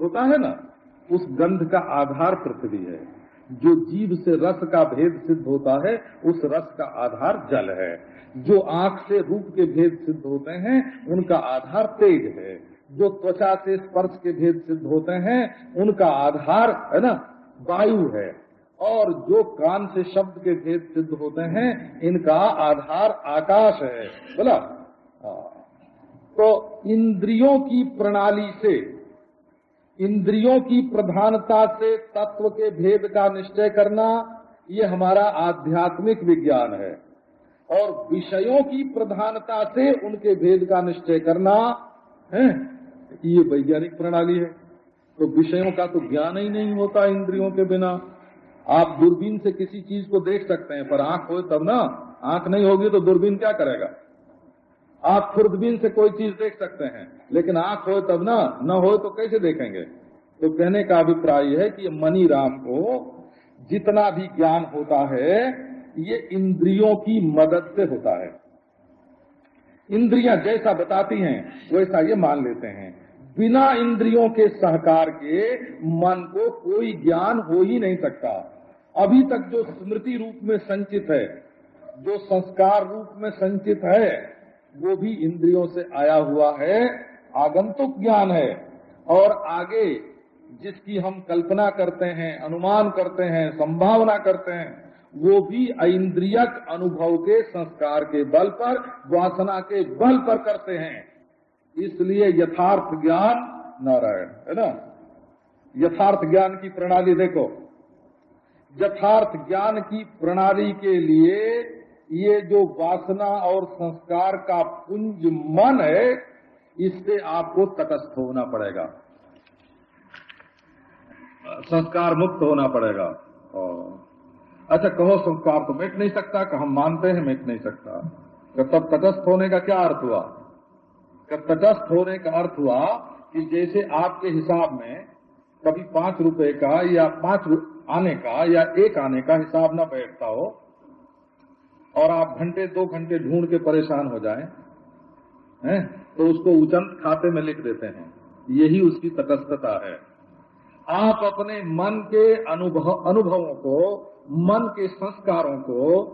होता है ना, उस गंध का आधार पृथ्वी है। जो जीव से रस का भेद सिद्ध होता है, उस रस का आधार जल है। जो आँख से रूप के भेद सिद्ध होते हैं, उनका आधार तेज है। जो त्वचा से स्पर्श के भेद सिद्ध होते हैं, उनका आधार, है ना, वायु है। और जो कान से शब्द के भेद सिद्ध होते हैं, इनका आधार आकाश है। बोला? हाँ। तो इंद्रियों की प्रणाली से इंद्रियों की प्रधानता से तत्व के भेद का निश्चय करना, ये हमारा आध्यात्मिक विज्ञान है। और विषयों की प्रधानता से उनके भेद का निश्चय करना, है? ये वैज्ञानिक प्रणाली है। तो विषयों का तो ज्ञान ही नहीं होता इंद्रियों के बिना। आप दूरबीन से किसी चीज़ को देख सकते हैं, पर आँख हो तब ना, आँख नहीं होगी तो दूरबीन क्या करेगा? आप खुर्दबीन से कोई चीज़ देख सकते हैं, लेकिन आँख हो तब ना, न हो तो कैसे देखेंगे? तो कहने का अभिप्राय है कि मनी राम को जितना भी ज्ञान होता है, ये इंद्रियों की मदद से होता है। इंद्रियाँ जैसा बताती हैं, वैसा ये मान लेते हैं। बिना इंद्रियों के सहकार के मन को कोई ज्ञान हो ही नहीं सकता। अभी तक जो स्मृति रूप में संचित है, जो संस्कार रूप में संचित है वो भी इंद्रियों से आया हुआ है, आगंतुक ज्ञान है। और आगे जिसकी हम कल्पना करते हैं, अनुमान करते हैं, संभावना करते हैं, वो भी इंद्रियक अनुभव के संस्कार के बल पर, वासना के बल पर करते हैं। इसलिए यथार्थ ज्ञान नारायण, है ना? यथार्थ ज्ञान की प्रणाली देखो। यथार्थ ज्ञान की प्रणाली के लिए ये जो वासना और संस्कार का पुंज मन है, इससे आपको तटस्थ होना पड़ेगा। संस्कार मुक्त होना पड़ेगा। अच्छा कहो संस्कार तो मिट नहीं सकता हम मानते हैं मिट नहीं सकता। तब तटस्थ होने का क्या अर्थ हुआ? तटस्थ होने का अर्थ हुआ कि जैसे आपके हिसाब में कभी पाँच रुपए का या पाँच आने का या एक आने का हिसाब न बैठता हो और आप घंटे दो घंटे ढूंढ के परेशान हो जाएँ, हैं? तो उसको उचंत खाते में लिख देते हैं। यही उसकी तटस्थता है। आप अपने मन के अनुभव अनुभवों को मन के संस्कारों को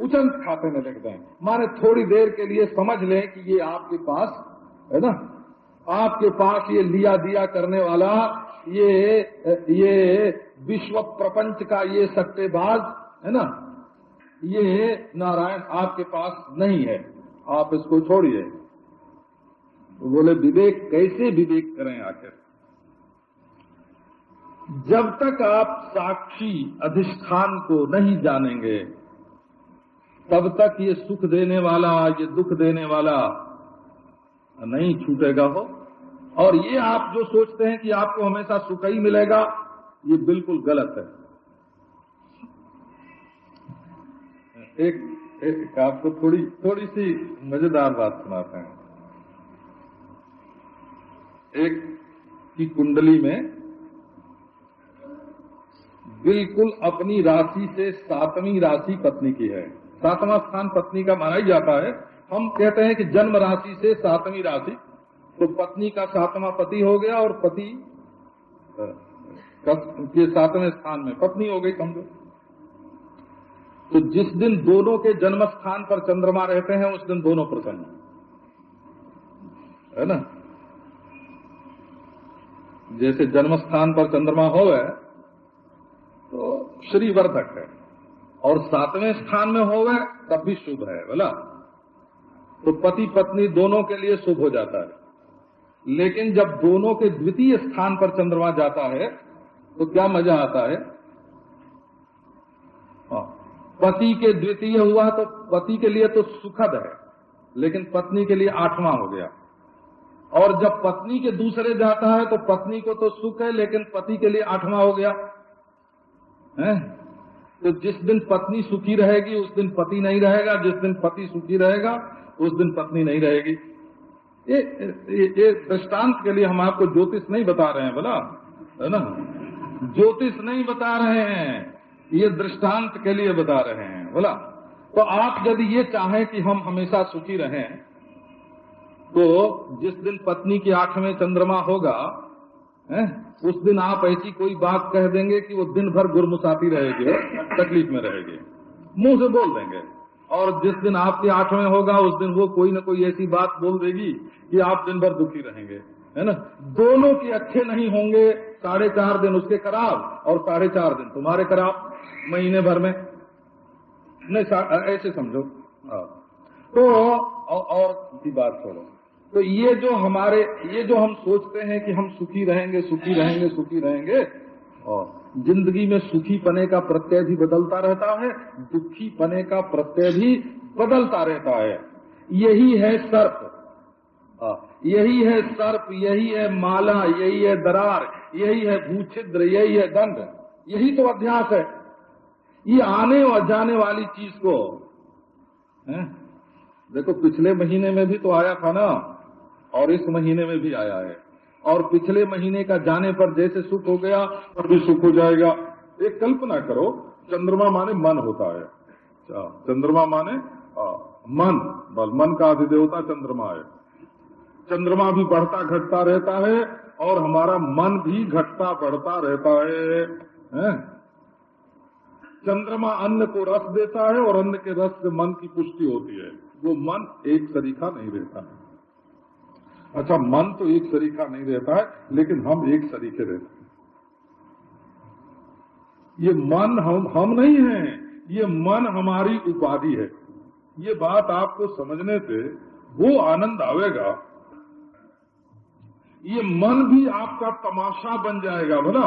उचंत खाते में लिख दें। माने थोड़ी देर के लिए समझ लें कि ये आपके पास है ना? आपके पास ये लिया दिया करने वाला ये ये विश्व प्रपंच का ये सट्टेबाज है ना? ये नारायण आपके पास नहीं है। आप इसको छोड़िए। तो बोले, विवेक, कैसे विवेक करें आखिर? जब तक आप साक्षी अधिष्ठान को नहीं जानेंगे, तब तक ये सुख देने वाला, ये दुख देने वाला नहीं छूटेगा हो और ये आप जो सोचते हैं कि आपको हमेशा सुख ही मिलेगा, ये बिल्कुल गलत है। एक, एक आपको थोड़ी थोड़ी सी मज़ेदार बात सुनाते हैं। एक की कुंडली में बिल्कुल अपनी राशि से सातवीं राशि पत्नी की है। सातवां स्थान पत्नी का माना ही जाता है। हम कहते हैं कि जन्म राशि से सातवीं राशि तो पत्नी का सातवां पति हो गया और पति के सातवें स्थान में पत्नी हो गई समझो तो जिस दिन दोनों के जन्म स्थान पर चंद्रमा रहते हैं, उस दिन दोनों प्रसन्न है ना? जैसे जन्म स्थान पर चंद्रमा हो गए तो श्रीवर्धक है। और सातवें स्थान में हो गए तब भी शुभ है बोला तो पति पत्नी दोनों के लिए शुभ हो जाता है। लेकिन जब दोनों के द्वितीय स्थान पर चंद्रमा जाता है तो क्या मज़ा आता है? पति के द्वितीय हुआ तो पति के लिए तो सुखद है, लेकिन पत्नी के लिए आठवां हो गया। और जब पत्नी के दूसरे जाता है तो पत्नी को तो सुख है, लेकिन पति के लिए आठवां हो गया। है? तो जिस दिन पत्नी सुखी रहेगी, उस दिन पति नहीं रहेगा। जिस दिन पति सुखी रहेगा, उस दिन पत्नी नहीं रहेगी। ये ये ये दृष्टांत के लिए हम आपको ज्योतिष नहीं बता रहे हैं, बोला? है ना? ज्योतिष नहीं बता रहे हैं। ये दृष्टांत के लिए बता रहे हैं। बोला तो आप यदि ये चाहें कि हम हमेशा सुखी रहें तो जिस दिन पत्नी के आँख में चंद्रमा होगा, है, उस दिन आप ऐसी कोई बात कह देंगे कि वो दिन भर गुरमुसाती रहेगी, तकलीफ़ में रहेगी। मुँह से बोल देंगे। और जिस दिन आपके आठवें होगा, उस दिन वो कोई ना कोई ऐसी बात बोल देगी कि आप दिन भर दुखी रहेंगे। है ना? दोनों के अच्छे नहीं होंगे साढ़े चार दिन उसके खराब और साढ़े चार दिन तुम्हारे खराब, महीने भर में। नहीं ऐसे समझो। हाँ। तो और की बात छोड़ो। तो ये जो हमारे, ये जो हम सोचते हैं कि हम सुखी रहेंगे सुखी रहेंगे सुखी रहेंगे, और ज़िंदगी में सुखी पने का प्रत्यय भी बदलता रहता है, दुखी पने का प्रत्यय भी बदलता रहता है। यही है सर्प। यही है सर्प यही है माला यही है दरार यही है भूछिद्र यही है दंड। यही तो अध्यास है। ये आने और जाने वाली चीज़ को है? देखो पिछले महीने में भी तो आया था ना और इस महीने में भी आया है। और पिछले महीने का जाने पर जैसे सुख हो गया और भी सुख हो जाएगा। एक कल्पना करो चंद्रमा माने मन होता है। अच्छा, चंद्रमा माने आ, मन। बल मन का अधिदेवता चंद्रमा है। चंद्रमा भी बढ़ता घटता रहता है और हमारा मन भी घटता बढ़ता रहता है, है? चंद्रमा अन्न को रस देता है और अन्न के रस से मन की पुष्टि होती है। वो मन एक तरीका नहीं रहता है। अच्छा मन तो एक सरीखा नहीं रहता है लेकिन हम एक सरीखे रहते हैं। ये मन हम हम नहीं है ये मन हमारी उपाधि है। ये बात आपको समझने से वो आनंद आवेगा ये मन भी आपका तमाशा बन जाएगा बोला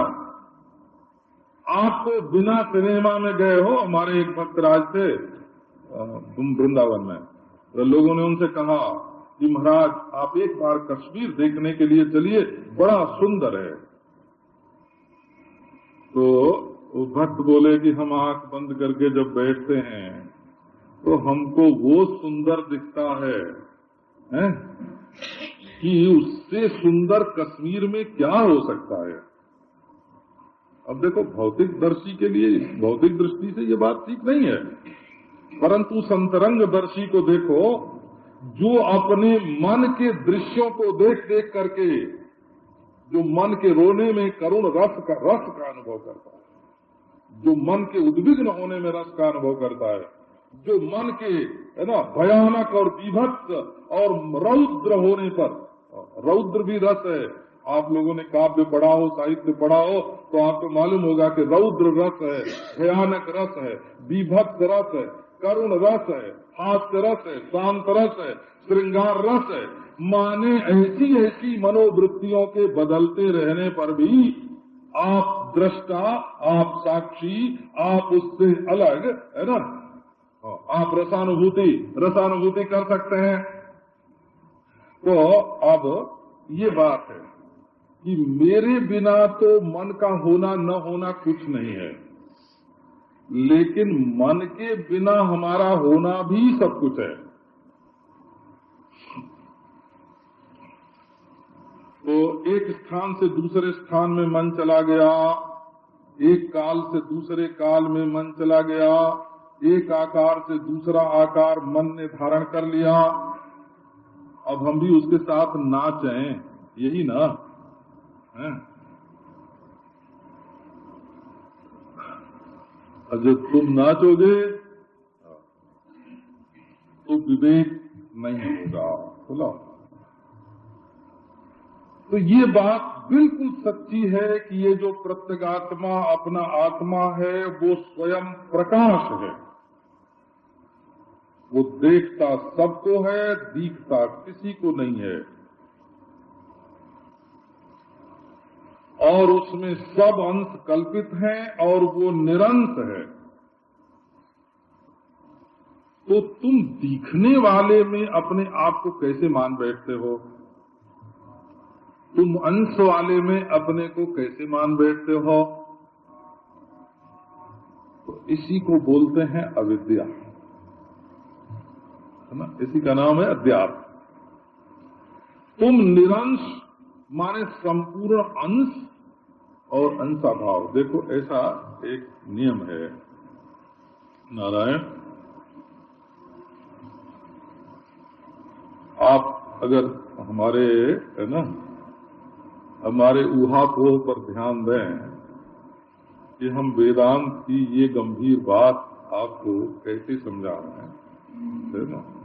आप तो बिना सिनेमा में गए हो हमारे एक भक्त राज थे वृंदावन में। तो लोगों ने उनसे कहा कि महाराज आप एक बार कश्मीर देखने के लिए चलिए बड़ा सुंदर है। तो वो भक्त बोले कि हम आँख बंद करके जब बैठते हैं तो हमको वो सुंदर दिखता है, हैं? कि उससे सुंदर कश्मीर में क्या हो सकता है? अब देखो भौतिक दर्शी के लिए, भौतिक दृष्टि से ये बात ठीक नहीं है। परंतु संतरंग दर्शी को देखो, जो अपने मन के दृश्यों को देख देख करके, जो मन के रोने में करुण रस का रस का अनुभव करता है, जो मन के उद्विग्न होने में रस का अनुभव करता है, जो मन के, है ना, भयानक और विभत्स और रौद्र होने पर रौद्र भी रस है। आप लोगों ने काव्य पढ़ा हो साहित्य पढ़ा हो तो आपको मालूम होगा कि रौद्र रस है भयानक रस है विभक्त रस है करुण रस है हास्य रस है शांत रस है श्रृंगार रस है। माने ऐसी ऐसी मनोवृत्तियों के बदलते रहने पर भी आप दृष्टा आप साक्षी आप उससे अलग है ना? हाँ, आप रसानुभूति रसानुभूति कर सकते हैं। तो अब ये बात है कि मेरे बिना तो मन का होना, न होना कुछ नहीं है। लेकिन मन के बिना हमारा होना भी सब कुछ है। तो एक स्थान से दूसरे स्थान में मन चला गया, एक काल से दूसरे काल में मन चला गया, एक आकार से दूसरा आकार मन ने धारण कर लिया। अब हम भी उसके साथ नाचें यही ना? है? तुम नाचोगे तो विवेक नहीं होगा। बोला। तो ये बात बिल्कुल सच्ची है कि ये जो प्रत्यगात्मा अपना आत्मा है, वो स्वयं प्रकाश है। वो देखता सबको है, दिखता किसी को नहीं है। और उसमें सब अंश कल्पित हैं और वो निरंत है। तो तुम दिखने वाले में अपने आप को कैसे मान बैठते हो? तुम अंश वाले में अपने को कैसे मान बैठते हो? तो इसी को बोलते हैं अविद्या। है ना? इसी का नाम है अध्यात्म। तुम निरंश माने संपूर्ण अंश और अंसा भाव देखो, ऐसा एक नियम है। नारायण, आप अगर हमारे, है ना, हमारे ऊहापोह पर ध्यान दें कि हम वेदांत की ये गंभीर बात आपको कैसे समझा रहे हैं, है ना?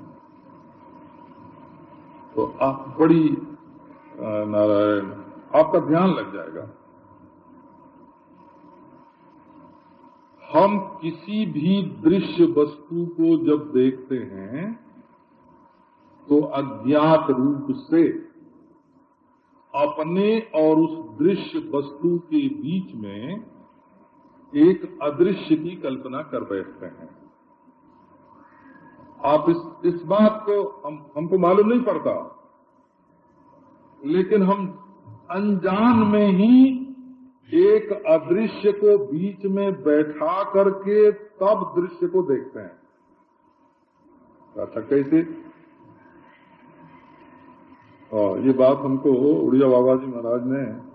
तो आप बड़ी नारायण, आपका ध्यान लग जाएगा। हम किसी भी दृश्य वस्तु को जब देखते हैं तो अज्ञात रूप से अपने और उस दृश्य वस्तु के बीच में एक अदृश्य की कल्पना कर बैठते हैं। आप इस इस बात को हम हमको मालूम नहीं पड़ता। लेकिन हम अनजान में ही एक अदृश्य को बीच में बैठा करके तब दृश्य को देखते हैं। अच्छा कैसे? आ, ये बात हमको उड़िया बाबा जी महाराज ने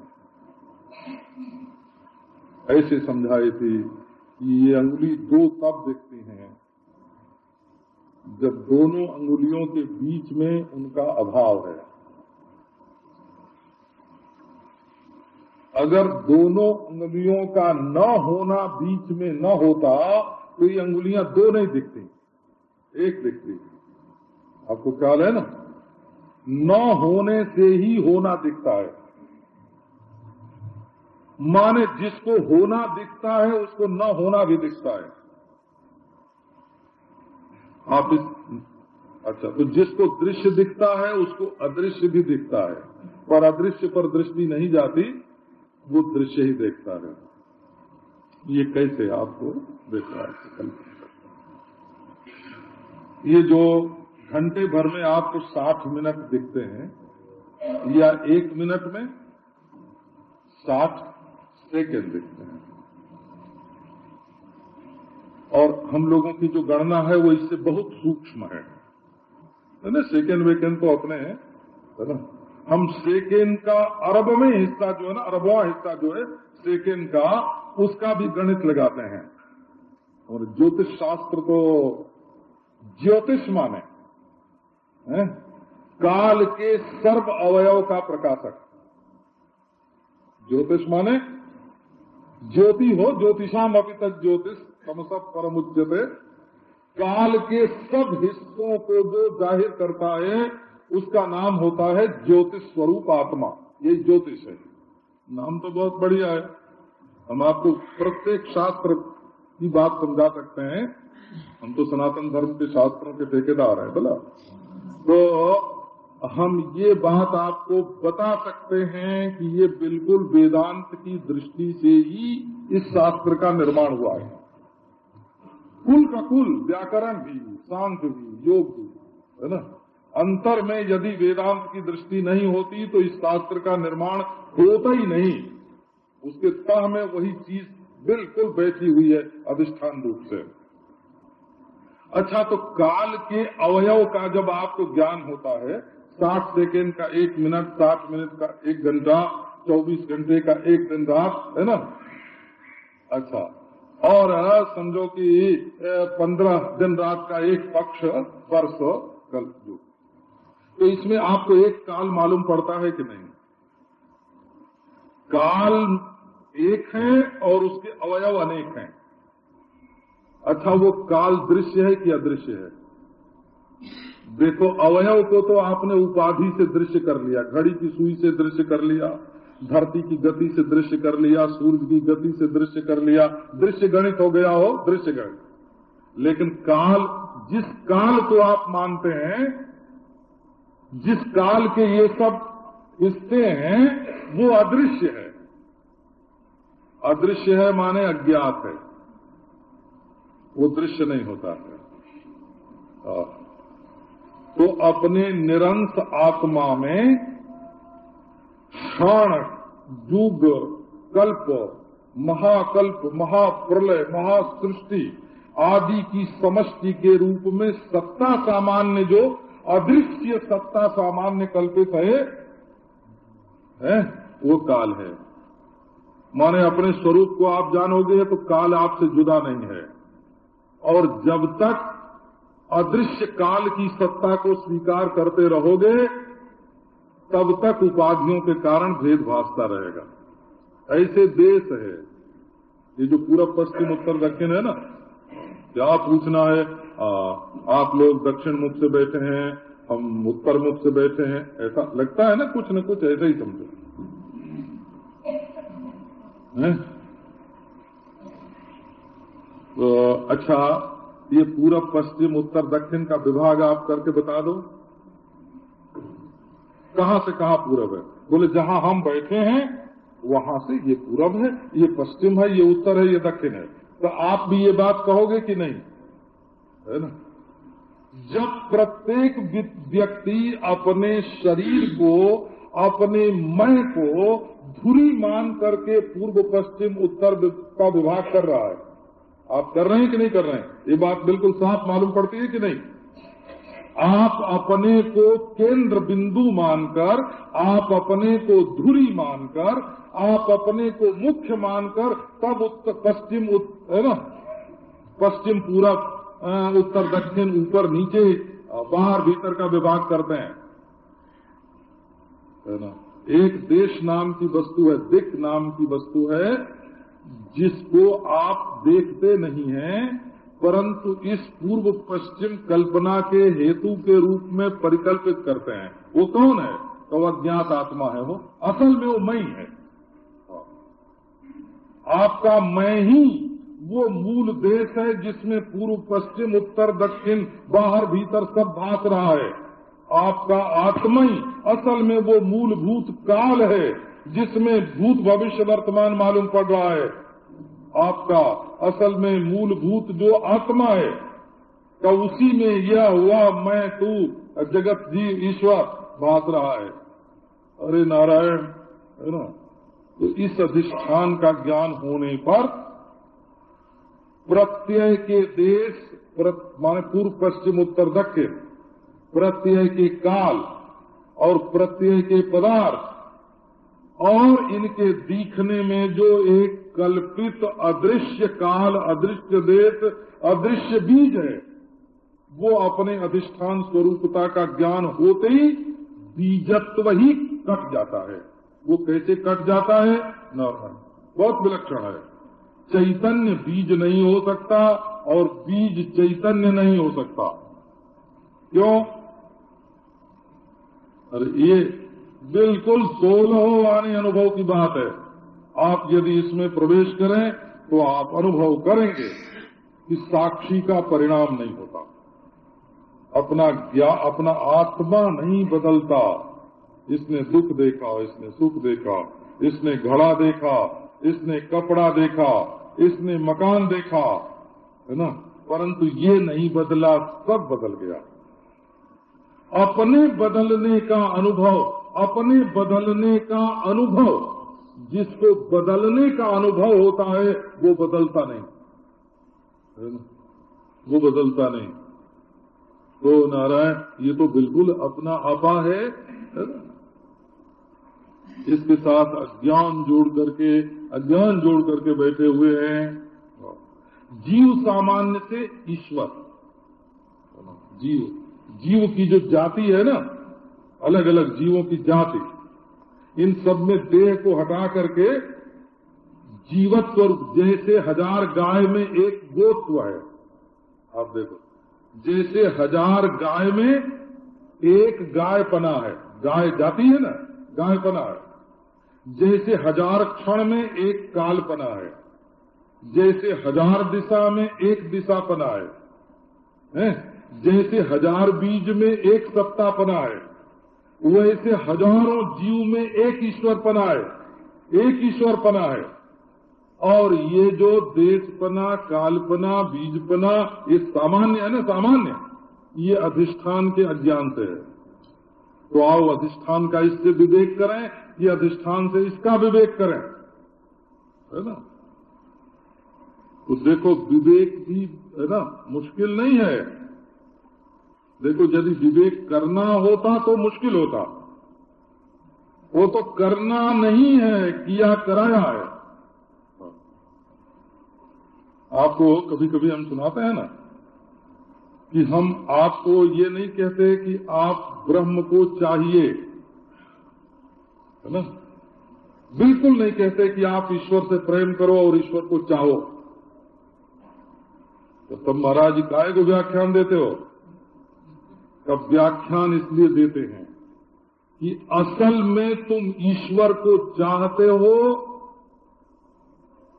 ऐसे समझाई थी कि ये अंगुली दो तब देखती हैं। जब दोनों अंगुलियों के बीच में उनका अभाव है। अगर दोनों अंगुलियों का न होना बीच में न होता तो ये अंगुलियाँ दो नहीं दिखती, एक दिखती। आपको ख्याल है ना? न होने से ही होना दिखता है। माने जिसको होना दिखता है, उसको न होना भी दिखता है। आप इस अच्छा तो जिसको दृश्य दिखता है, उसको अदृश्य भी दिखता है। पर अदृश्य पर दृष्टि नहीं जाती, वो दृश्य ही देखता है। ये कैसे आपको देखता है? ये जो घंटे भर में आपको 60 मिनट दिखते हैं, या एक मिनट में 60 सेकेंड दिखते हैं। और हम लोगों की जो गणना है वो इससे बहुत सूक्ष्म है। ना सेकेंड वेकेंड तो अपने, है ना, हम सेकेंड का अरब में हिस्सा जो है ना अरबवा हिस्सा जो है सेकेंड का, उसका भी गणित लगाते हैं। और ज्योतिष शास्त्र तो ज्योतिष माने, है? काल के सर्व अवयव का प्रकाशक। ज्योतिष माने, ज्योति हो ज्योतिषाम अभी तक ज्योतिष समस परम उच्चते काल के सब हिस्सों को जो ज़ाहिर करता है, उसका नाम होता है ज्योतिष स्वरूप आत्मा। ये ज्योतिष है। नाम तो बहुत बढ़िया है। हम आपको प्रत्येक शास्त्र की बात समझा सकते हैं। हम तो सनातन धर्म के शास्त्रों के ठेकेदार हैं, बोला। तो हम ये बात आपको बता सकते हैं कि ये बिल्कुल वेदांत की दृष्टि से ही इस शास्त्र का निर्माण हुआ है। कुल का कुल, व्याकरण भी, शांत भी, योग भी, है ना? अंतर में यदि वेदांत की दृष्टि नहीं होती तो इस शास्त्र का निर्माण होता ही नहीं। उसके तह में वही चीज़ बिल्कुल बैठी हुई है, अधिष्ठान रूप से। अच्छा तो काल के अवयव का जब आपको ज्ञान होता है, साठ सेकेंड का एक मिनट, साठ मिनट का एक घंटा, चौबीस घंटे का एक दिन रात, है ना? अच्छा और समझो कि पंद्रह दिन रात का एक पक्ष वर्ष कल जो तो इसमें आपको एक काल मालूम पड़ता है कि नहीं? काल एक है और उसके अवयव अनेक हैं। अच्छा वो काल दृश्य है कि अदृश्य है? देखो, अवयव को तो आपने उपाधि से दृश्य कर लिया, घड़ी की सुई से दृश्य कर लिया धरती की गति से दृश्य कर लिया सूर्य की गति से दृश्य कर लिया। दृश्य गणित हो गया हो, दृश्य गणित। लेकिन काल, जिस काल को आप मानते हैं, जिस काल के ये सब हिस्से हैं, वो अदृश्य है। अदृश्य है माने अज्ञात है। वो दृश्य नहीं होता है। तो अपने निरंस आत्मा में क्षण युग कल्प महाकल्प महाप्रलय महासृष्टि आदि की समष्टि के रूप में सत्ता सामान्य जो अदृश्य सत्ता सामान्य कल्पित है, है वो काल है। माने अपने स्वरूप को आप जानोगे तो काल आपसे जुदा नहीं है। और जब तक अदृश्य काल की सत्ता को स्वीकार करते रहोगे तब तक उपाधियों के कारण भेद भासता रहेगा। ऐसे देश है ये जो पूरा पश्चिम उत्तर दक्षिण है ना क्या पूछना है? आ, आप लोग दक्षिण मुख से बैठे हैं हम उत्तर मुख से बैठे हैं ऐसा लगता है ना कुछ न कुछ ऐसा ही समझो। तो अच्छा ये पूरा पश्चिम उत्तर दक्षिण का विभाग आप करके बता दो। कहाँ से कहाँ पूरब है? बोले, जहाँ हम बैठे हैं, वहाँ से ये पूरब है, ये पश्चिम है, ये उत्तर है, ये दक्षिण है। तो आप भी ये बात कहोगे कि नहीं? है ना? जब प्रत्येक व्यक्ति अपने शरीर को, अपने मैं को धुरी मान करके पूर्व, पश्चिम, उत्तर का विभाग कर रहा है। आप कर रहे हैं कि नहीं कर रहे हैं? ये बात बिल्कुल साफ़ मालूम पड़ती है कि नहीं? आप अपने को केंद्र बिंदु मानकर, आप अपने को धुरी मानकर, आप अपने को मुख्य मानकर, तब उत्तर पश्चिम है ना? पश्चिम पूरब उत्तर दक्षिण ऊपर नीचे बाहर भीतर का विभाग करते हैं। है ना? एक देश नाम की वस्तु है दिक नाम की वस्तु है, जिसको आप देखते नहीं हैं परंतु इस पूर्व पश्चिम कल्पना के हेतु के रूप में परिकल्पित करते हैं। वो कौन है? तो अज्ञात आत्मा है वो? असल में वो मैं है। आपका मैं ही वो मूल देश है जिसमें पूर्व, पश्चिम, उत्तर, दक्षिण, बाहर, भीतर सब भास रहा है। आपका आत्मा ही असल में वो मूलभूत काल है जिसमें भूत भविष्य वर्तमान मालूम पड़ रहा है। आपका असल में मूलभूत जो आत्मा है, का उसी में यह हुआ, मैं, तू, जगत, जीव, ईश्वर, भाग रहा है। अरे नारायण, है ना? तो इस अधिष्ठान का ज्ञान होने पर प्रत्यय के देश माने पूर्व, पश्चिम, उत्तर, दक्षिण, प्रत्यय के काल और प्रत्यय के पदार्थ और इनके दिखने में जो एक कल्पित अदृश्य काल, अदृश्य देश अदृश्य बीज है। वो अपने अधिष्ठान स्वरूपता का ज्ञान होते ही बीजत्व ही कट जाता है। वो कैसे कट जाता है? नॉर्मल। बहुत विलक्षण है। चैतन्य बीज नहीं हो सकता और बीज चैतन्य नहीं हो सकता। क्यों? अरे ये बिल्कुल सोलह वाणी अनुभव की बात है। आप यदि इसमें प्रवेश करें तो आप अनुभव करेंगे कि साक्षी का परिणाम नहीं होता। अपना ज्ञा, अपना आत्मा नहीं बदलता। इसने दुख देखा, इसने सुख देखा, इसने घड़ा देखा, इसने कपड़ा देखा, इसने मकान देखा, है ना? परंतु ये नहीं बदला, सब बदल गया। अपने बदलने का अनुभव, अपने बदलने का अनुभव जिसको बदलने का अनुभव होता है वो बदलता नहीं। वो बदलता नहीं। तो नारायण ये तो बिल्कुल अपना आपा है, इसके साथ अज्ञान जोड़ करके अज्ञान जोड़ करके बैठे हुए हैं। जीव सामान्य से ईश्वर। जीव जीव की जो जाति है ना अलग अलग जीवों की जाति। इन सब में देह को हटा करके जीवत्व जैसे हज़ार गाय में एक गोत्व है। आप देखो जैसे हज़ार गाय में एक गाय पना है। गाय जाती है ना? गाय पना है। जैसे हज़ार क्षण में एक काल पना है। जैसे हज़ार दिशा में एक दिशा पना है, है? जैसे हज़ार बीज में एक सप्ताह पना है। वैसे हज़ारों जीव में एक ईश्वर पना है एक ईश्वर पना है। और ये जो देशपना कालपना बीजपना ये सामान्य है ना, सामान्य? ये अधिष्ठान के अज्ञान से है। तो आओ अधिष्ठान का इससे विवेक करें, ये अधिष्ठान से इसका विवेक करें। है ना? तो देखो, विवेक भी, है ना, मुश्किल नहीं है। देखो, यदि विवेक करना होता तो मुश्किल होता। वो तो करना नहीं है, किया कराया है। आपको कभी कभी हम सुनाते हैं ना, कि हम आपको ये नहीं कहते कि आप ब्रह्म को चाहिए। है ना? बिल्कुल नहीं कहते कि आप ईश्वर से प्रेम करो और ईश्वर को चाहो। तो तब महाराज काय को व्याख्यान देते हो। तब व्याख्यान इसलिए देते हैं कि असल में तुम ईश्वर को चाहते हो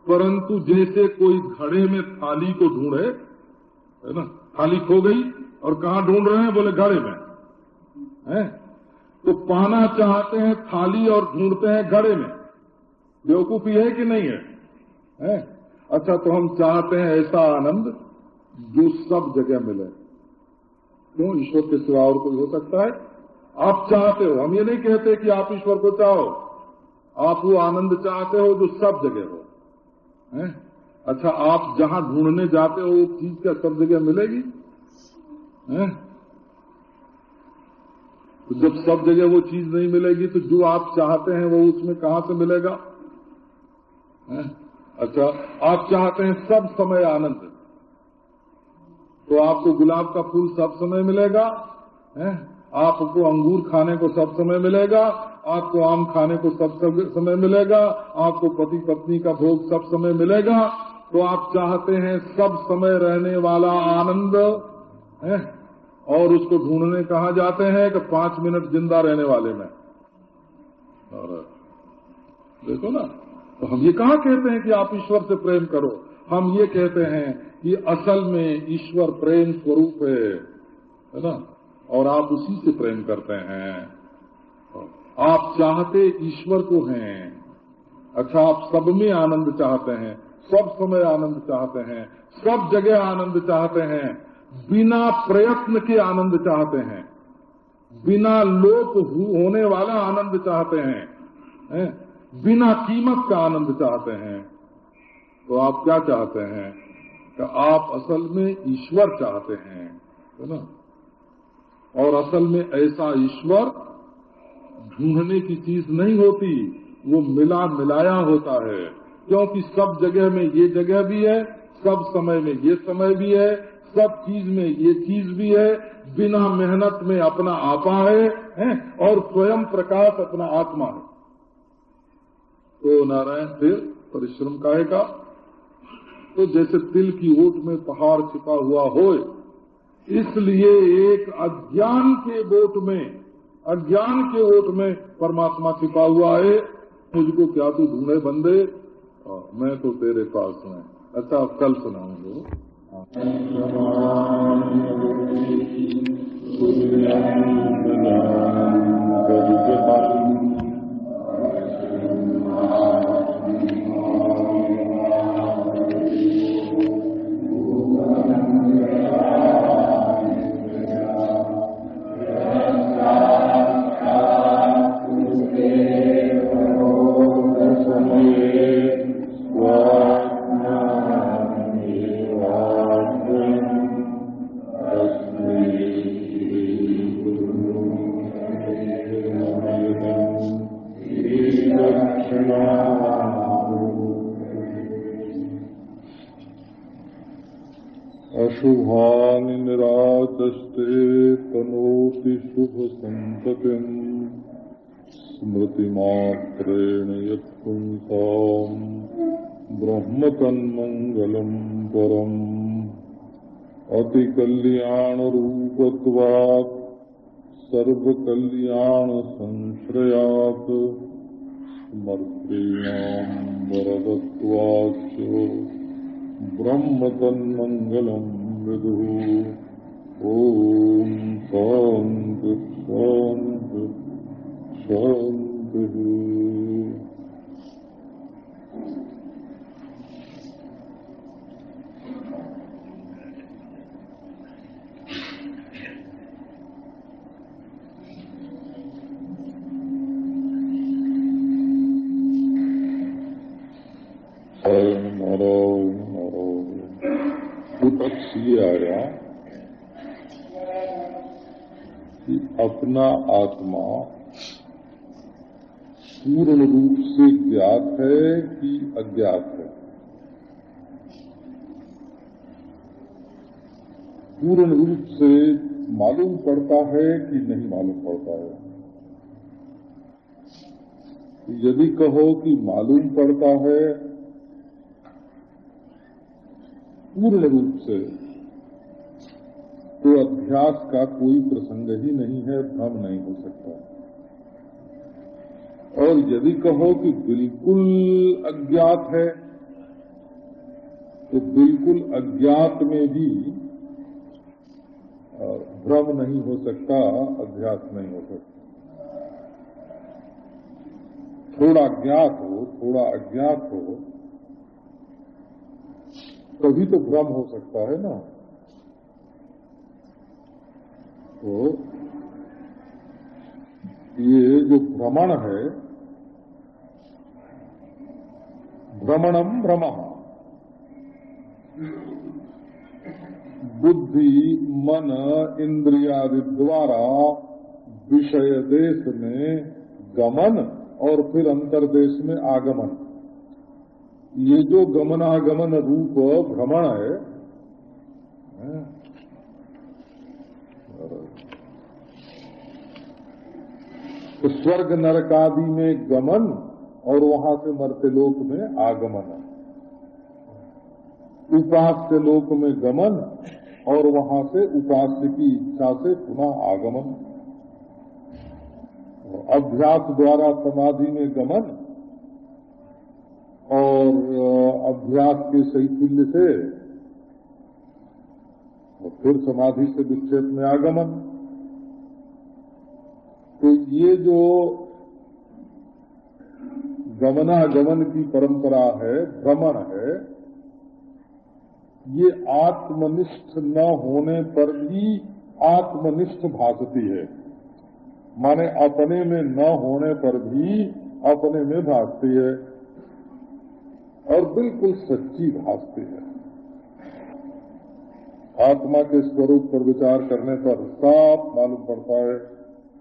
परंतु जैसे कोई घड़े में थाली को ढूंढे है ना थाली खो गई और कहा ढूंढ रहे हैं बोले घड़े में है तो पाना चाहते हैं थाली और ढूंढते हैं घड़े में बेवकूफ़ी है कि नहीं है, है? अच्छा तो हम चाहते हैं ऐसा आनंद जो सब जगह मिले क्यों ईश्वर के सिवा और कोई हो सकता है आप चाहते हो, हम ये नहीं कहते कि आप ईश्वर को चाहो आप वो आनंद चाहते हो जो सब जगह हो है? अच्छा आप जहाँ ढूँढने जाते हो, वो चीज़ क्या सब जगह मिलेगी है? तो जब सब जगह वो चीज़ नहीं मिलेगी तो जो आप चाहते हैं, वो उसमें कहाँ से मिलेगा है? अच्छा आप चाहते हैं सब समय आनंद तो आपको गुलाब का फूल सब समय मिलेगा, है? आपको अंगूर खाने को सब समय मिलेगा, आपको आम खाने को सब समय मिलेगा, आपको पति पत्नी का भोग सब समय मिलेगा तो आप चाहते हैं सब समय रहने वाला आनंद, है? और उसको ढूँढने कहा जाते हैं कि पाँच मिनट ज़िंदा रहने वाले में। और देखो ना तो हम ये कहा कहते हैं कि आप ईश्वर से प्रेम करो? हम ये कहते हैं कि असल में ईश्वर प्रेम स्वरूप है है ना? और आप उसी से प्रेम करते हैं। आप चाहते ईश्वर को हैं। अच्छा आप सब में आनंद चाहते हैं, सब समय आनंद चाहते हैं, सब जगह आनंद चाहते हैं, बिना प्रयत्न के आनंद चाहते हैं, बिना लोप होने वाला आनंद चाहते हैं, है? बिना कीमत का आनंद चाहते हैं। तो आप क्या चाहते हैं? कि आप असल में ईश्वर चाहते हैं है ना? और असल में ऐसा ईश्वर ढूँढने की चीज़ नहीं होती वो मिला मिलाया होता है। क्योंकि सब जगह में ये जगह भी है सब समय में ये समय भी है सब चीज़ में ये चीज़ भी है बिना मेहनत में अपना आपा है, है? और स्वयं प्रकाश अपना आत्मा है। तो नारायण फिर परिश्रम का तो जैसे तिल की ओट में पहाड़ छिपा हुआ हो इसलिए एक अज्ञान के वोट में, अज्ञान के वोट में परमात्मा छिपा हुआ है। मुझको क्या तू ढूंढे बंदे? मैं तो तेरे पास हूँ। अच्छा कल सुनाऊँगे। अशुभानि निराचष्टे तनोति शुभ संततिम् स्मृतिमात्रेण यत्पुंसाम्। ब्रह्म तन्मङ्गलम् परम्। अतिकल्याणरूपत्वात्। सर्वकल्याणसंश्रयात्। स्मर्त्रीणाम् वरदत्वाच्च ब्रह्म तन्मङ्गलम् विदुः ॐ शान्ति शान्ति शान्तिः अपना आत्मा पूर्ण रूप से ज्ञात है कि अज्ञात है। पूर्ण रूप से मालूम पड़ता है कि नहीं मालूम पड़ता है। यदि कहो कि मालूम पड़ता है, पूर्ण रूप से तो अभ्यास का कोई प्रसंग ही नहीं है, भ्रम नहीं हो सकता। और यदि कहो कि बिल्कुल अज्ञात है तो बिल्कुल अज्ञात में भी भ्रम नहीं हो सकता, अभ्यास नहीं हो सकता। थोड़ा ज्ञात हो, थोड़ा अज्ञात हो, तभी तो भ्रम हो सकता है ना। तो ये जो भ्रमण है भ्रमणम भ्रम। बुद्धि, मन, इंद्रियादि द्वारा विषय देश में गमन और फिर अंतरदेश में आगमन। ये जो गमनागमन रूप भ्रमण है तो स्वर्ग नरकादि में गमन और वहाँ से मरते लोक में आगमन। उपास्य लोक में गमन और वहाँ से उपास्य की इच्छा से पुनः आगमन। अभ्यास द्वारा समाधि में गमन और अभ्यास के शैथिल्य से और फिर समाधि से विक्षेप में आगमन। तो ये जो गमनागमन की परंपरा है, भ्रमण है, ये आत्मनिष्ठ न होने पर भी आत्मनिष्ठ भासती है। माने अपने में न होने पर भी अपने में भासती है और बिल्कुल सच्ची भासती है। आत्मा के स्वरूप पर विचार करने पर साफ़ मालूम पड़ता है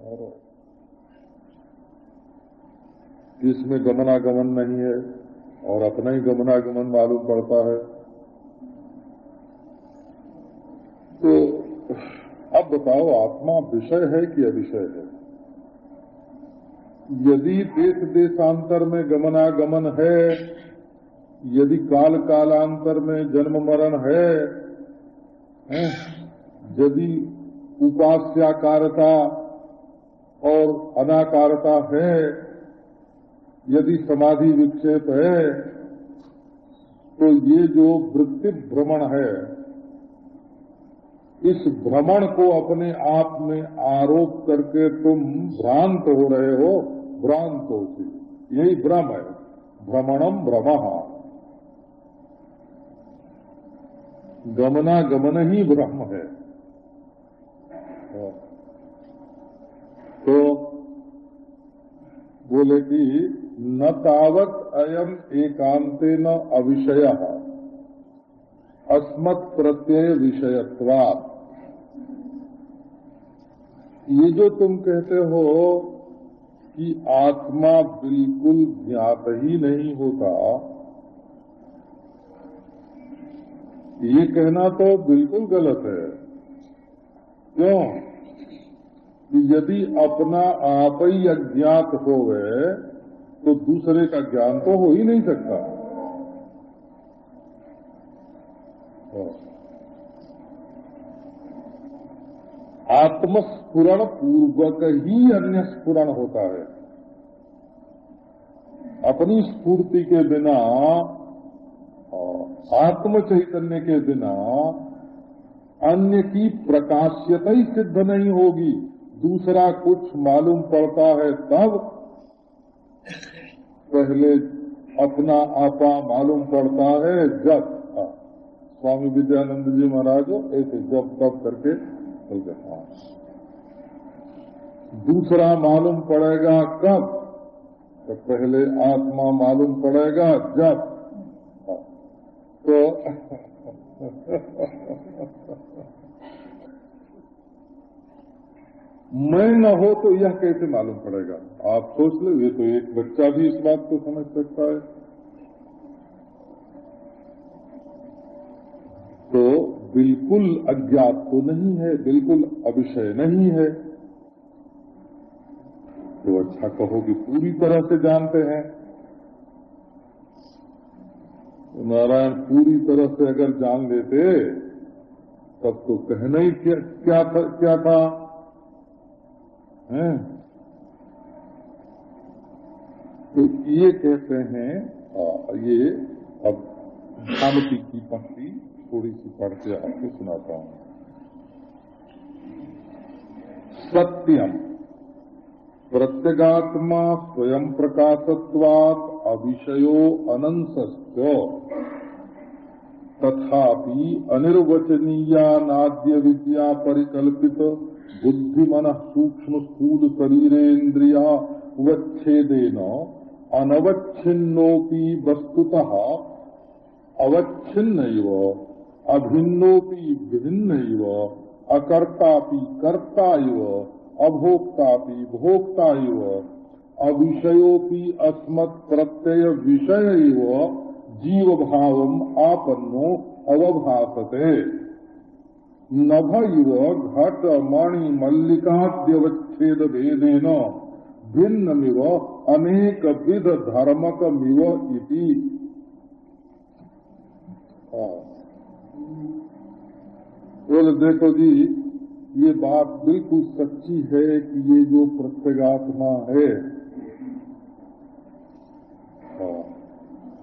और इसमें गमनागमन नहीं है और अपना ही गमनागमन मालूम पड़ता है। तो अब बताओ आत्मा विषय है कि अविषय है? यदि देश देशांतर में गमनागमन है यदि काल कालांतर में जन्म मरण है, यदि उपास्याकारता और अनाकारता है, यदि समाधि विक्षेप है तो ये जो वृत्ति भ्रमण है, इस भ्रमण को अपने आप में आरोप करके तुम भ्रांत हो रहे हो, भ्रांत होती यही भ्रम है। भ्रमणम भ्रम। गमना गमन ही ब्रह्म है। तो बोले कि न तावत अयम एकांते न अविषय, अस्मत् प्रत्यय विषयत्वात्। ये जो तुम कहते हो कि आत्मा बिल्कुल ज्ञात ही नहीं होता ये कहना तो बिल्कुल गलत है। क्यों? यदि अपना आप ही अज्ञात हो गए तो दूसरे का ज्ञान तो हो ही नहीं सकता। आत्मस्फुरण पूर्वक ही अन्य स्फुरण होता है। अपनी स्फूर्ति के बिना आत्म चैतन्य के बिना अन्य की प्रकाश्यता ही सिद्ध नहीं होगी। दूसरा कुछ मालूम पड़ता है तब पहले अपना आपा मालूम पड़ता है जब। स्वामी विद्यानंद जी महाराज, ऐसे जब तब करके हाँ। दूसरा मालूम पड़ेगा कब? तो पहले आत्मा मालूम पड़ेगा जब। तो मैं न हो तो यह कैसे मालूम पड़ेगा? आप सोच लो, ये तो एक बच्चा भी इस बात को समझ सकता है। तो बिल्कुल अज्ञात तो नहीं है, बिल्कुल अविषय नहीं है। तो अच्छा कहो कि पूरी तरह से जानते हैं। तो नारायण पूरी तरह से अगर जान लेते तब तो कहना ही क्या, क्या था, क्या था? हैं? तो ये कहते हैं आ, ये अब भामती की पंक्ति थोड़ी सी पढ़ के आपको सुनाता हूँ। सत्यम। प्रत्यगात्मा स्वयं प्रकाशत्वात् अविषयो अनंसश्च तथापि अनिर्वचनीया नाद्य विद्या परिकल्पित बुद्धिमन सूक्ष्म स्थूल शरीरेन्द्रिया वच्छेदेन अनवच्छिन्नोपि वस्तुतः अवच्छिन्न अभिन्नोपि विभिन्न अकर्तापि कर्ता इव अभोक्तापि, भोक्ता अविषयोपि अस्मत् प्रत्यय विषय जीव भाव आपन्नो अवभासते। नभ इव घट मणि मल्लिकाद्यवच्छेद भेदेन भिन्नमिव अनेक विध धर्मकमिव इति। देखो जी ये बात बिल्कुल सच्ची है कि ये जो प्रत्यगात्मा है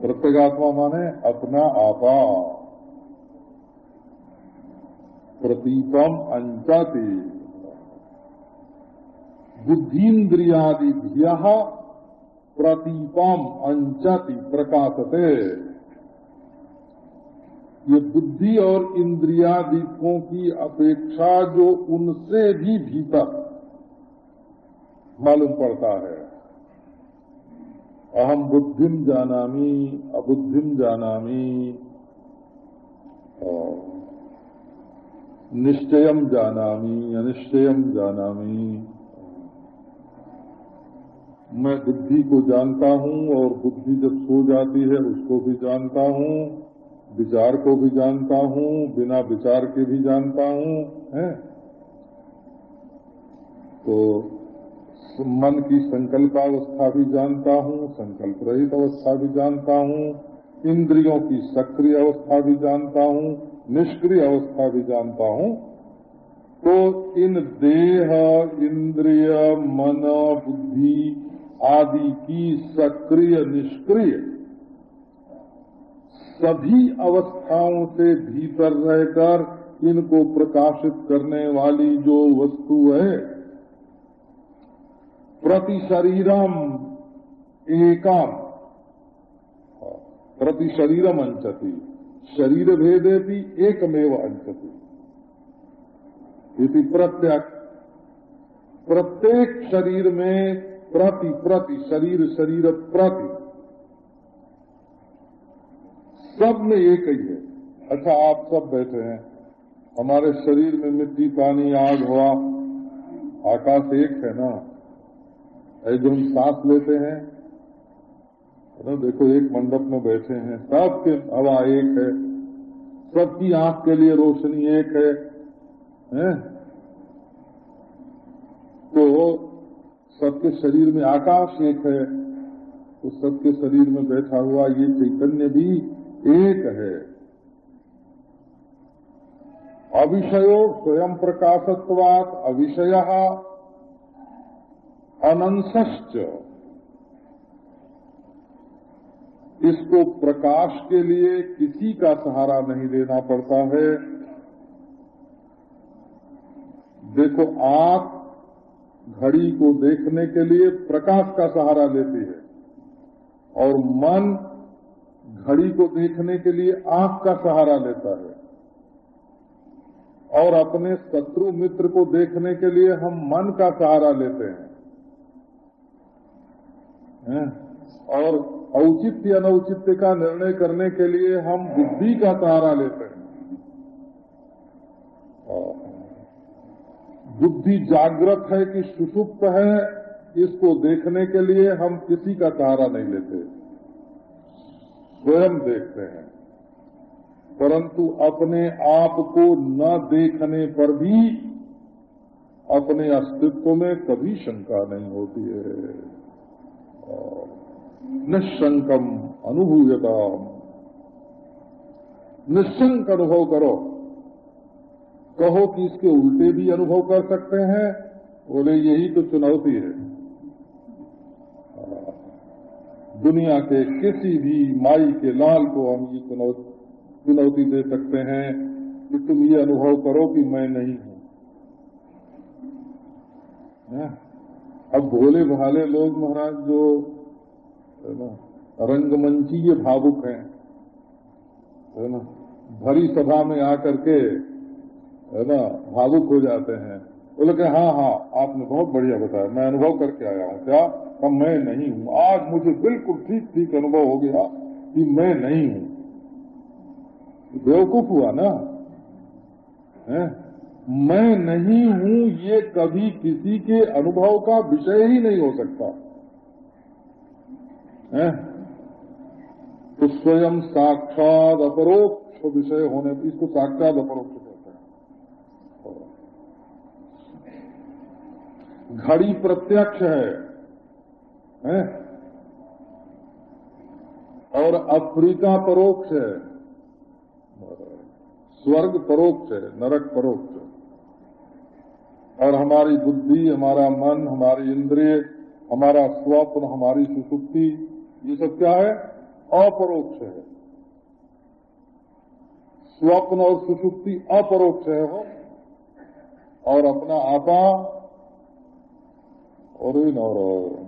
प्रत्यगात्मा माने अपना आपा। प्रतीपम अंचाति। बुद्धीन्द्रियादि प्रतीपम अंचाति प्रकाशते। ये बुद्धि और इंद्रियादिकों की अपेक्षा जो उनसे भी भीतर मालूम पड़ता है। अहम बुद्धिम जानामी अबुद्धिम जानामी। निश्चयम जानामी अनिश्चयम जानामी। मैं बुद्धि को जानता हूँ और बुद्धि जब सो जाती है, उसको भी जानता हूँ। विचार को भी जानता हूँ, बिना विचार के भी जानता हूँ, है? तो मन की संकल्प अवस्था भी जानता हूँ संकल्प रहित अवस्था भी जानता हूँ, इंद्रियों की सक्रिय अवस्था भी जानता हूँ, निष्क्रिय अवस्था भी जानता हूँ। तो इन देह, इंद्रिय, मन, बुद्धि आदि की सक्रिय, निष्क्रिय सभी अवस्थाओं से भीतर रहकर इनको प्रकाशित करने वाली जो वस्तु है, प्रति शरीरम एकम। प्रति शरीरम अंचती, शरीर भेदे भी एकमेव अंचती। यदि प्रत्यक प्रत्येक शरीर में प्रति प्रति, शरीर शरीर प्रति। सब में एक ही है। अच्छा आप सब बैठे हैं। हमारे शरीर में मिट्टी पानी आग हवा आकाश एक है ना? है जो हम सांस लेते हैं तो देखो एक मंडप में बैठे हैं। सबके हवा एक है। सबकी आँख के लिए रोशनी एक है, है? तो सबके शरीर में आकाश एक है। तो सबके शरीर में बैठा हुआ ये चैतन्य भी एक है। अविषयो स्वयं प्रकाशत्वात अविषय अनंसश्च इसको प्रकाश के लिए किसी का सहारा नहीं लेना पड़ता है। देखो आप घड़ी को देखने के लिए प्रकाश का सहारा लेती है और मन घड़ी को देखने के लिए आँख का सहारा लेता है। और अपने शत्रु मित्र को देखने के लिए हम मन का सहारा लेते हैं। हैं? और औचित्य अनौचित्य का निर्णय करने के लिए हम बुद्धि का सहारा लेते हैं। बुद्धि जागृत है कि सुषुप्त है, इसको देखने के लिए हम किसी का सहारा नहीं लेते। स्वयं देखते हैं। परंतु अपने आप को न देखने पर भी अपने अस्तित्व में कभी शंका नहीं होती है। निशंकम अनुभूयता निशंक अनुभव करो। कहो कि इसके उल्टे भी अनुभव कर सकते हैं। बोले, यही तो चुनौती है। दुनिया के किसी भी माई के लाल को हम ये चुनौती दे सकते हैं कि तुम ये अनुभव करो कि मैं नहीं हूँ। अब भोले भाले लोग महाराज जो रंगमंचीय भावुक हैं, है ना, भरी सभा में आकर के, है ना, भावुक हो जाते हैं। बोले कि हाँ हाँ आपने बहुत बढ़िया बताया, मैं अनुभव करके आया हूँ। क्या? अब मैं नहीं हूँ। आज मुझे बिल्कुल ठीक ठीक अनुभव हो गया कि मैं नहीं हूँ। बेवकूफ़ हुआ ना? है? मैं नहीं हूँ ये कभी किसी के अनुभव का विषय ही नहीं हो सकता। है? तो स्वयं साक्षात अपरोक्ष विषय होने इसको साक्षात अपरोक्ष कहते हैं। घड़ी प्रत्यक्ष है, है? और अफ्रीका परोक्ष है। स्वर्ग परोक्ष है, नरक परोक्ष है। और हमारी बुद्धि, हमारा मन, हमारी इंद्रिय, हमारा स्वप्न, हमारी सुसुप्ति, ये सब क्या है? अपरोक्ष है। स्वप्न और सुसुप्ति अपरोक्ष है वो। और अपना आपा और इन और।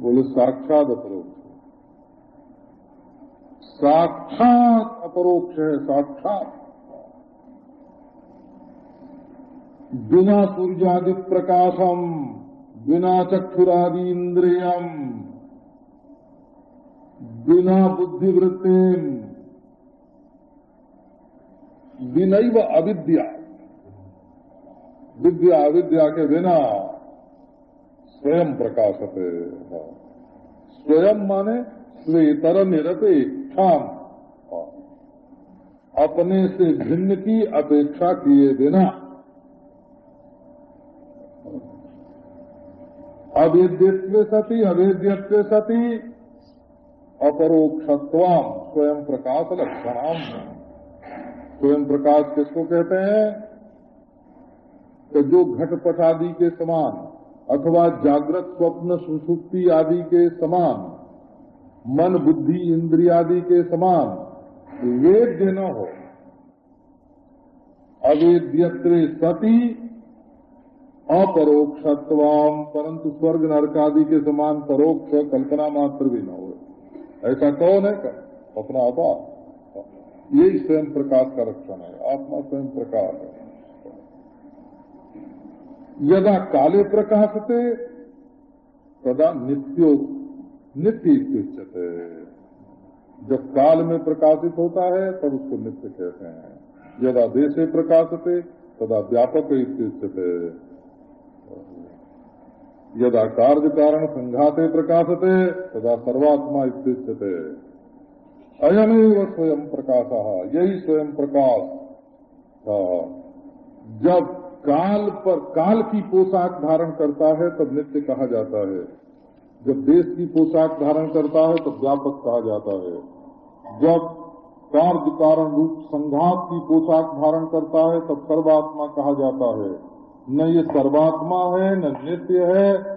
बोले, साक्षात अपरोक्ष साक्षात अपरोक्ष है, साक्षात। बिना सूर्यादि प्रकाशम, बिना चक्षुरादि इंद्रियम, बिना बुद्धिवृत्ति बिनैव अविद्या। विद्या, अविद्या के बिना स्वयं प्रकाशते स्वयं माने स्वेतर निरपेक्षाम अपने से भिन्न की अपेक्षा किए बिना। अवेद्यत्व सती अवेद्यत्व सती। अपरोक्षत्वाम, स्वयं प्रकाश लक्षणाम। स्वयं प्रकाश किसको कहते हैं? तो जो आदि के समान। अथवा जागृत स्वप्न सुसुप्ति आदि के समान, मन बुद्धि इंद्रियादि के समान वेद्य न हो। अवेद्यत्र सती अपरोक्षत्वाम, परंतु स्वर्ग नरक आदि के समान परोक्ष कल्पना मात्र भी न हो। ऐसा कौन है? अपना आपा। यही स्वयं प्रकाश का रक्षण है। आत्मा स्वयं प्रकाश है। यदा काले प्रकाशते, तदा नित्यो, नित्य इत्युच्यते। जब काल में प्रकाशित होता है, तब उसको नित्य कहते हैं। यदा देशे प्रकाशते, तदा व्यापक इत्युच्यते। यदा कार्य कारण संघाते प्रकाशते, तदा सर्वात्मा इत्युच्यते। अयमेव स्वयं प्रकाश, यही स्वयं प्रकाश जब काल पर, काल की पोशाक धारण करता है, तब नित्य कहा जाता है। जब देश की पोशाक धारण करता है, तब व्यापक कहा जाता है। जब कार्य कारण रूप संघात की पोशाक धारण करता है, तब सर्वात्मा कहा जाता है। न ये सर्वात्मा है, न नित्य है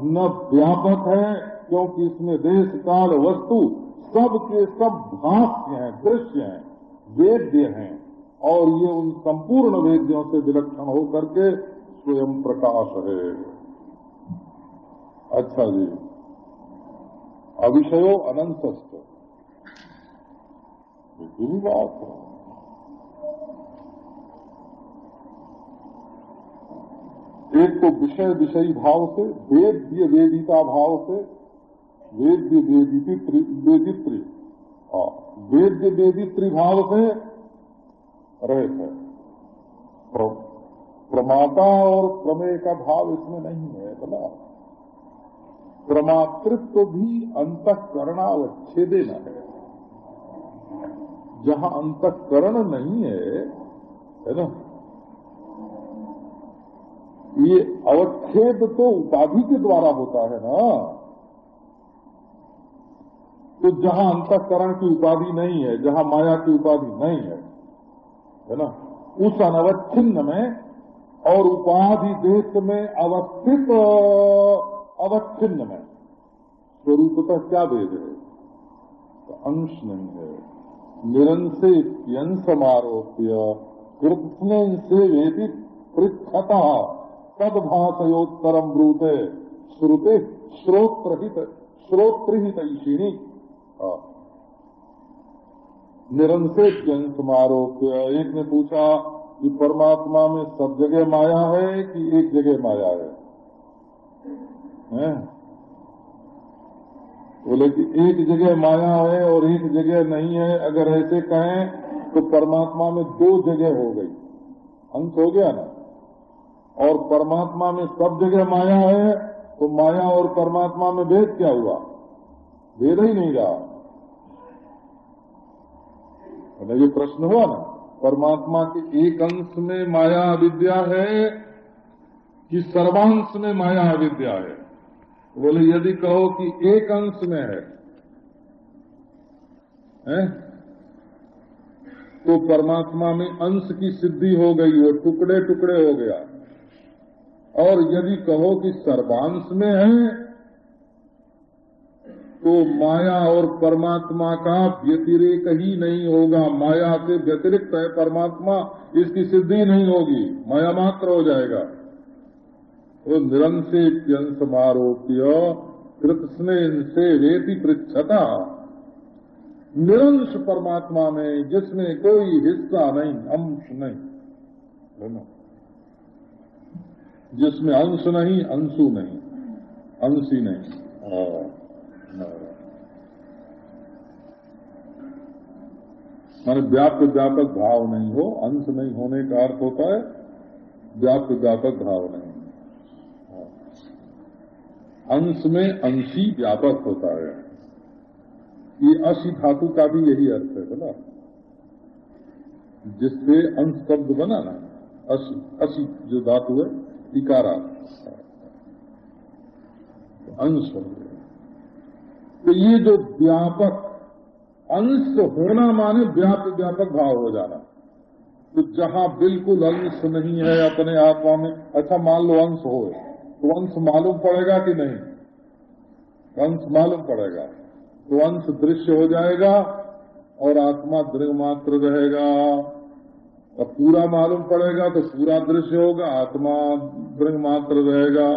न व्यापक है, क्योंकि इसमें देश, काल, वस्तु, सब के सब भाष्य हैं, दृश्य हैं, वेद्य हैं। और ये उन संपूर्ण वेद्यों से विलक्षण होकर के स्वयं प्रकाश है। अच्छा जी। अविषयो अनंत भी बात है। एक तो विषय विषयी भाव से, वेद्य वेदिता भाव से, वेद्य वेदित्री। वेदित्री वेद्य वेदित्री भाव से रहित है। तो प्रमाता और प्रमेय का भाव इसमें नहीं है, बोला। प्रमातृत्व भी अंतकरणावच्छेदे न है। जहाँ अंतकरण नहीं है है ना? ये अवच्छेद तो उपाधि के द्वारा होता है ना। तो जहाँ अंतकरण की उपाधि नहीं है, जहाँ माया की उपाधि नहीं है है ना? उस अनवच्छिन्न में और उपाधि देश में अवस्थित अवच्छिन्न में। स्वरूपतः क्या भेद है? तो अंश नहीं है। निरंसे समारोप्य कृष्ण से वेदी पृछता तदभाषयोत्तरम ब्रूते, श्रुते, श्रोत्रहित श्रोत्रहित ईशिणी निरंसे समारोप्य एक ने पूछा कि परमात्मा में सब जगह माया है कि एक जगह माया है, है? बोले कि एक जगह माया है और एक जगह नहीं है। अगर ऐसे कहें तो परमात्मा में दो जगह हो गई। अंश हो गया ना? और परमात्मा में सब जगह माया है तो माया और परमात्मा में भेद क्या हुआ? भेद ही नहीं रहा। ये प्रश्न हुआ ना? परमात्मा के एक अंश में माया अविद्या है कि सर्वांश में माया अविद्या है? बोले यदि कहो कि एक अंश में है, है? तो परमात्मा में अंश की सिद्धि हो गई वो टुकड़े टुकड़े हो गया। और यदि कहो कि सर्वांश में है तो माया और परमात्मा का व्यतिरेक ही नहीं होगा। माया से व्यतिरिक्त है परमात्मा, इसकी सिद्धि नहीं होगी। माया मात्र हो जाएगा। वो निरंसे समारोप्य कृष्ण से वेति पृछता निरंश परमात्मा में जिसमें कोई हिस्सा नहीं, अंश नहीं जिसमें अंश नहीं, अंशु नहीं, अंशी नहीं। माने व्याप्त व्यापक भाव नहीं हो, अंश नहीं होने का अर्थ होता है, व्याप्त व्यापक भाव नहीं अंश में अंशी व्यापक होता है। ये अशी धातु का भी यही अर्थ है, बोला। जिससे अंश शब्द बना ना, अशी अशी जो धातु है, इकारा। अंश तो ये जो व्यापक अंश होना माने व्याप्त, व्यापक भाव हो जाना। तो जहाँ बिल्कुल अंश नहीं है अपने आत्मा में अच्छा मान लो अंश हो तो अंश मालूम पड़ेगा कि नहीं? अंश मालूम पड़ेगा। तो अंश दृश्य हो जाएगा और आत्मा दृढ़ मात्र रहेगा। और पूरा मालूम पड़ेगा तो पूरा दृश्य होगा, आत्मा दृढ़ मात्र रहेगा।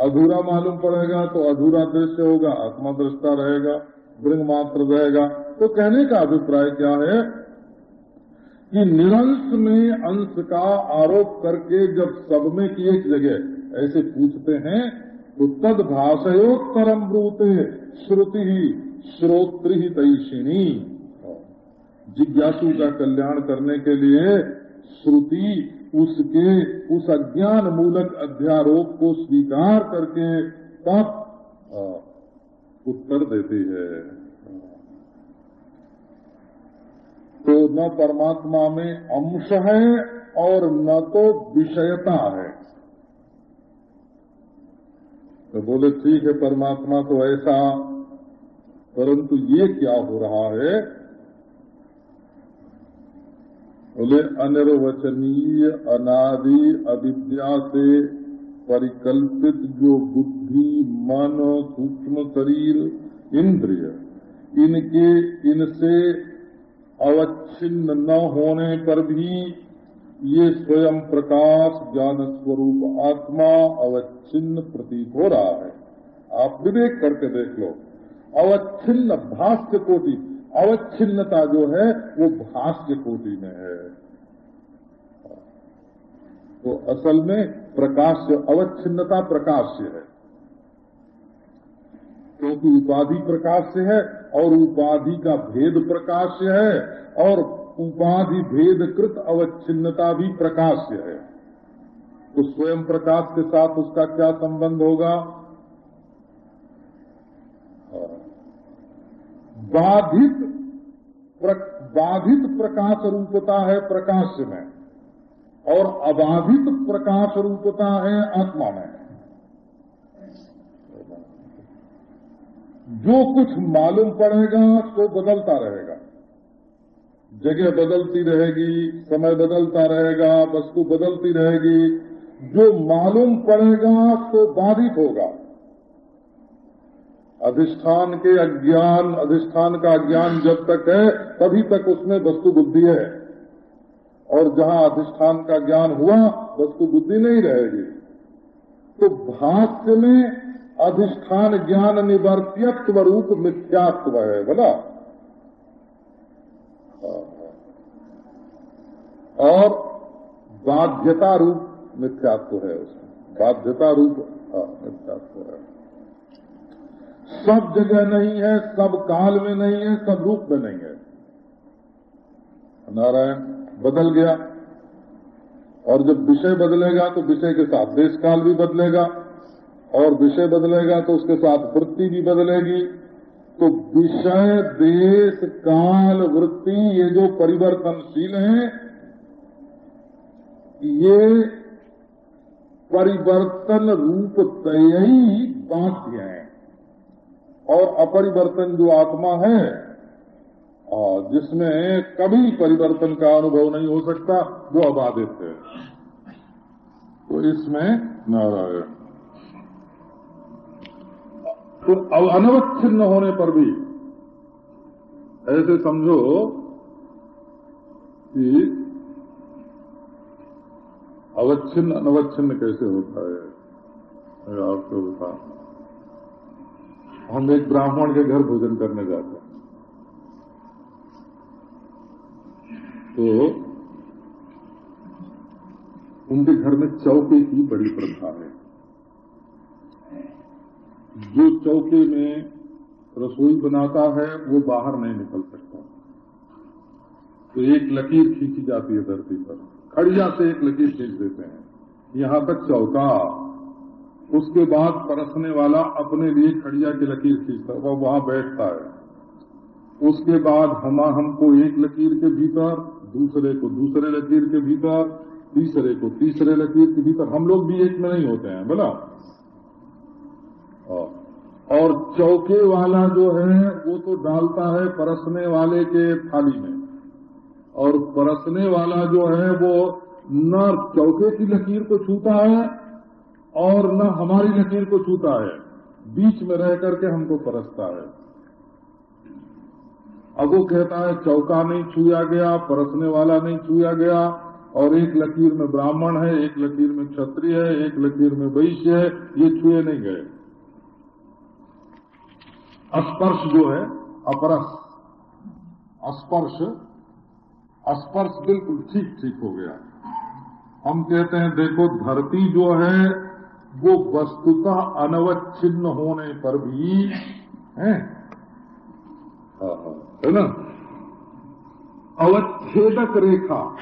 अधूरा मालूम पड़ेगा तो अधूरा दृश्य होगा आत्मा दृष्टा रहेगा दृढ़ मात्र रहेगा। तो कहने का अभिप्राय क्या है? कि निरंश में अंश का आरोप करके जब सब में की एक जगह ऐसे पूछते हैं तो तद भाषयोत्तरम ब्रूते, श्रुति ही, श्रोत्र ही तैषिणी। जिज्ञासु का कल्याण करने के लिए श्रुति उसके, उस अज्ञान मूलक अध्यारोप को स्वीकार करके तब उत्तर देती है। तो न परमात्मा में अंश है और न तो विषयता है। तो बोले, ठीक है, परमात्मा तो ऐसा, परंतु ये क्या हो रहा है? बोले अनिर्वचनीय अनादि अविद्या से परिकल्पित जो बुद्धि, मन, सूक्ष्म शरीर, इंद्रिय, इनके, इनसे अवच्छिन्न न होने पर भी ये स्वयं प्रकाश, ज्ञान स्वरूप आत्मा अवच्छिन्न प्रतीत हो रहा है। आप विवेक करके देख लो। अवच्छिन्न भाष्य कोटि अवच्छिन्नता जो है, वो भाष्य कोटि में है। तो असल में प्रकाश्य, अवच्छिन्नता प्रकाश्य है। क्योंकि तो उपाधि प्रकाश से है और उपाधि का भेद प्रकाश्य है और उपाधि भेद कृत अवच्छिन्नता भी प्रकाश्य है। तो स्वयं प्रकाश के साथ उसका क्या संबंध होगा? बाधित बाधित प्रकाश रूपता है प्रकाश में, और अबाधित प्रकाश रूपता है आत्मा में। जो कुछ मालूम पड़ेगा तो बदलता रहेगा। जगह बदलती रहेगी, समय बदलता रहेगा, वस्तु बदलती रहेगी। जो मालूम पड़ेगा तो बाधित होगा। अधिष्ठान के अज्ञान, अधिष्ठान का अज्ञान जब तक है, तभी तक उसमें वस्तु बुद्धि है। और जहाँ अधिष्ठान का ज्ञान हुआ, वस्तु बुद्धि नहीं रहेगी। तो भाष्य में अधिष्ठान ज्ञान निवर्त्यत्व रूप मिथ्यात्व है, बोला। और बाध्यता रूप मिथ्यात्व है उसमें। बाध्यता रूप मिथ्यात्व है। सब जगह नहीं है, सब काल में नहीं है, सब रूप में नहीं है। नारायण बदल गया। और जब विषय बदलेगा तो विषय के साथ देश काल भी बदलेगा, और विषय बदलेगा तो उसके साथ वृत्ति भी बदलेगी। तो विषय, देश, काल, वृत्ति, ये जो परिवर्तनशील हैं, ये परिवर्तन रूप तय ही बाध्य है। और अपरिवर्तन जो आत्मा है जिसमें कभी परिवर्तन का अनुभव नहीं हो सकता, वो अबाधित है। तो इसमें नारायण। तो अनवच्छिन्न होने पर भी ऐसे समझो कि अवच्छिन्न, अनवच्छिन्न कैसे होता है? मैं आपको बता हम एक ब्राह्मण के घर भोजन करने जाते हैं। तो उनके घर में चौके की बड़ी प्रथा है। जो चौके में रसोई बनाता है, वो बाहर नहीं निकल सकता। तो एक लकीर खींची जाती है धरती पर। खड़िया से एक लकीर खींच देते हैं। यहाँ तक चौका। उसके बाद परसने वाला अपने लिए खड़िया की लकीर खींचता वह वहाँ बैठता है। उसके बाद हम हमको एक लकीर के भीतर, दूसरे को दूसरे लकीर के भीतर, तीसरे को तीसरे लकीर के भीतर। हम लोग भी एक में नहीं होते हैं, बोला? और चौके वाला जो है, वो तो डालता है परसने वाले के थाली में। और परसने वाला जो है, वो न चौके की लकीर को छूता है और न हमारी लकीर को छूता है, बीच में रह करके हमको परसता है। अब वो कहता है, चौका नहीं छूया गया, परसने वाला नहीं छुआ गया, और एक लकीर में ब्राह्मण है, एक लकीर में क्षत्रिय है, एक लकीर में वैश्य है, ये छुए नहीं गए। स्पर्श जो है, अपरस। स्पर्श स्पर्श बिल्कुल ठीक ठीक हो गया। हम कहते हैं, देखो, धरती जो है वो वस्तुतः अनवच्छिन्न होने पर भी है। है ना? अवच्छेदक रेखा,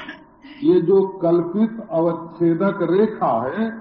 ये जो कल्पित अवच्छेदक रेखा है